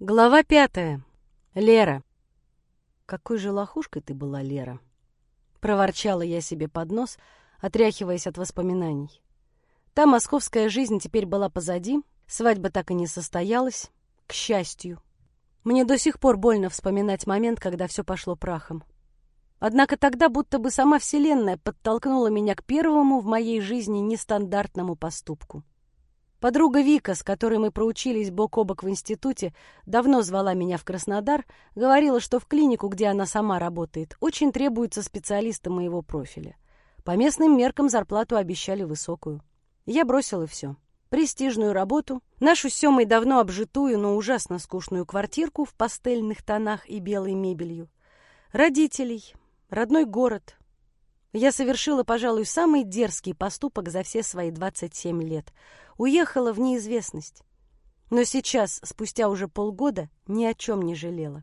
Глава пятая. Лера. «Какой же лохушкой ты была, Лера!» Проворчала я себе под нос, отряхиваясь от воспоминаний. Та московская жизнь теперь была позади, свадьба так и не состоялась, к счастью. Мне до сих пор больно вспоминать момент, когда все пошло прахом. Однако тогда будто бы сама Вселенная подтолкнула меня к первому в моей жизни нестандартному поступку. Подруга Вика, с которой мы проучились бок о бок в институте, давно звала меня в Краснодар, говорила, что в клинику, где она сама работает, очень требуются специалисты моего профиля. По местным меркам зарплату обещали высокую. Я бросила все. Престижную работу, нашу с Семой давно обжитую, но ужасно скучную квартирку в пастельных тонах и белой мебелью, родителей, родной город, я совершила, пожалуй, самый дерзкий поступок за все свои 27 лет. Уехала в неизвестность. Но сейчас, спустя уже полгода, ни о чем не жалела.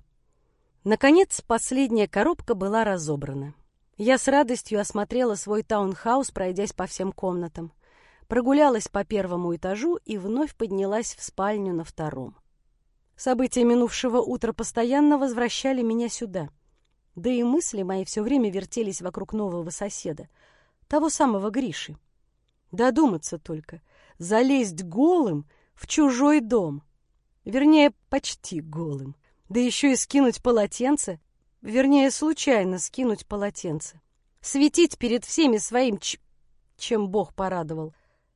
Наконец, последняя коробка была разобрана. Я с радостью осмотрела свой таунхаус, пройдясь по всем комнатам. Прогулялась по первому этажу и вновь поднялась в спальню на втором. События минувшего утра постоянно возвращали меня сюда — да и мысли мои все время вертелись вокруг нового соседа, того самого Гриши. Додуматься только, залезть голым в чужой дом. Вернее, почти голым. Да еще и скинуть полотенце, вернее, случайно скинуть полотенце. Светить перед всеми своим ч... чем Бог порадовал.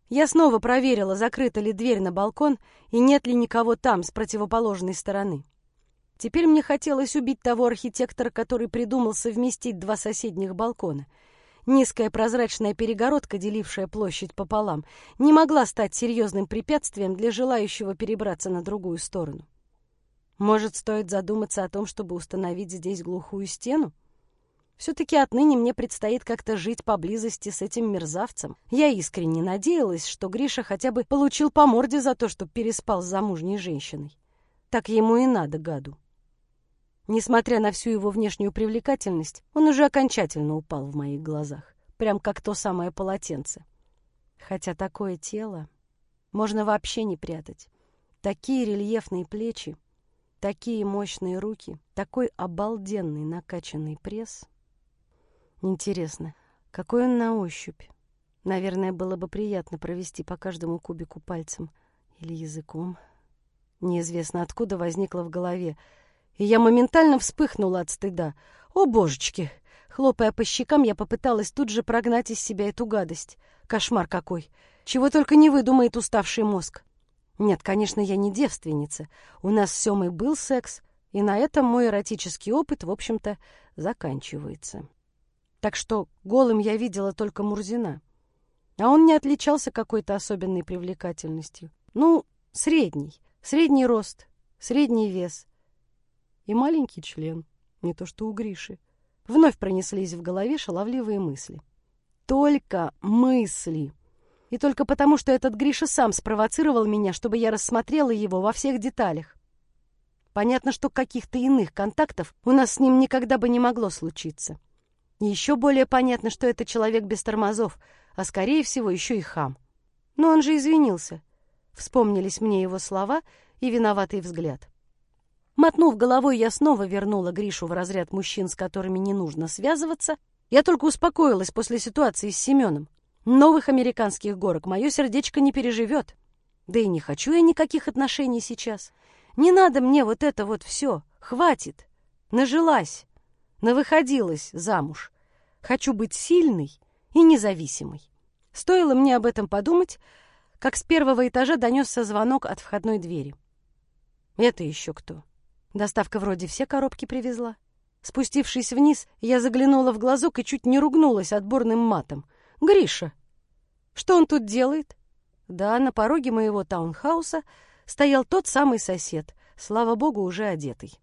Я снова проверила, закрыта ли дверь на балкон и нет ли никого там с противоположной стороны. Теперь мне хотелось убить того архитектора, который придумал совместить два соседних балкона. Низкая прозрачная перегородка, делившая площадь пополам, не могла стать серьезным препятствием для желающего перебраться на другую сторону. Может, стоит задуматься о том, чтобы установить здесь глухую стену? Все-таки отныне мне предстоит как-то жить поблизости с этим мерзавцем. Я искренне надеялась, что Гриша хотя бы получил по морде за то, что переспал с замужней женщиной. Так ему и надо, гаду. Несмотря на всю его внешнюю привлекательность, он уже окончательно упал в моих глазах, прям как то самое полотенце. Хотя такое тело можно вообще не прятать. Такие рельефные плечи, такие мощные руки, такой обалденный накачанный пресс. Интересно, какой он на ощупь? Наверное, было бы приятно провести по каждому кубику пальцем или языком. Неизвестно, откуда возникло в голове — и я моментально вспыхнула от стыда. «О, божечки!» Хлопая по щекам, я попыталась тут же прогнать из себя эту гадость. Кошмар какой! Чего только не выдумает уставший мозг. Нет, конечно, я не девственница. У нас с Семой был секс, и на этом мой эротический опыт, в общем-то, заканчивается. Так что голым я видела только Мурзина. А он не отличался какой-то особенной привлекательностью. Ну, средний. Средний рост, средний вес и маленький член, не то что у Гриши. Вновь пронеслись в голове шаловливые мысли. Только мысли. И только потому, что этот Гриша сам спровоцировал меня, чтобы я рассмотрела его во всех деталях. Понятно, что каких-то иных контактов у нас с ним никогда бы не могло случиться. И еще более понятно, что это человек без тормозов, а, скорее всего, еще и хам. Но он же извинился. Вспомнились мне его слова и виноватый взгляд. Мотнув головой, я снова вернула Гришу в разряд мужчин, с которыми не нужно связываться. Я только успокоилась после ситуации с Семеном. Новых американских горок мое сердечко не переживет. Да и не хочу я никаких отношений сейчас. Не надо мне вот это вот все. Хватит. Нажилась. Навыходилась замуж. Хочу быть сильной и независимой. Стоило мне об этом подумать, как с первого этажа донесся звонок от входной двери. Это еще кто? Доставка вроде все коробки привезла. Спустившись вниз, я заглянула в глазок и чуть не ругнулась отборным матом. «Гриша! Что он тут делает?» Да, на пороге моего таунхауса стоял тот самый сосед, слава богу, уже одетый.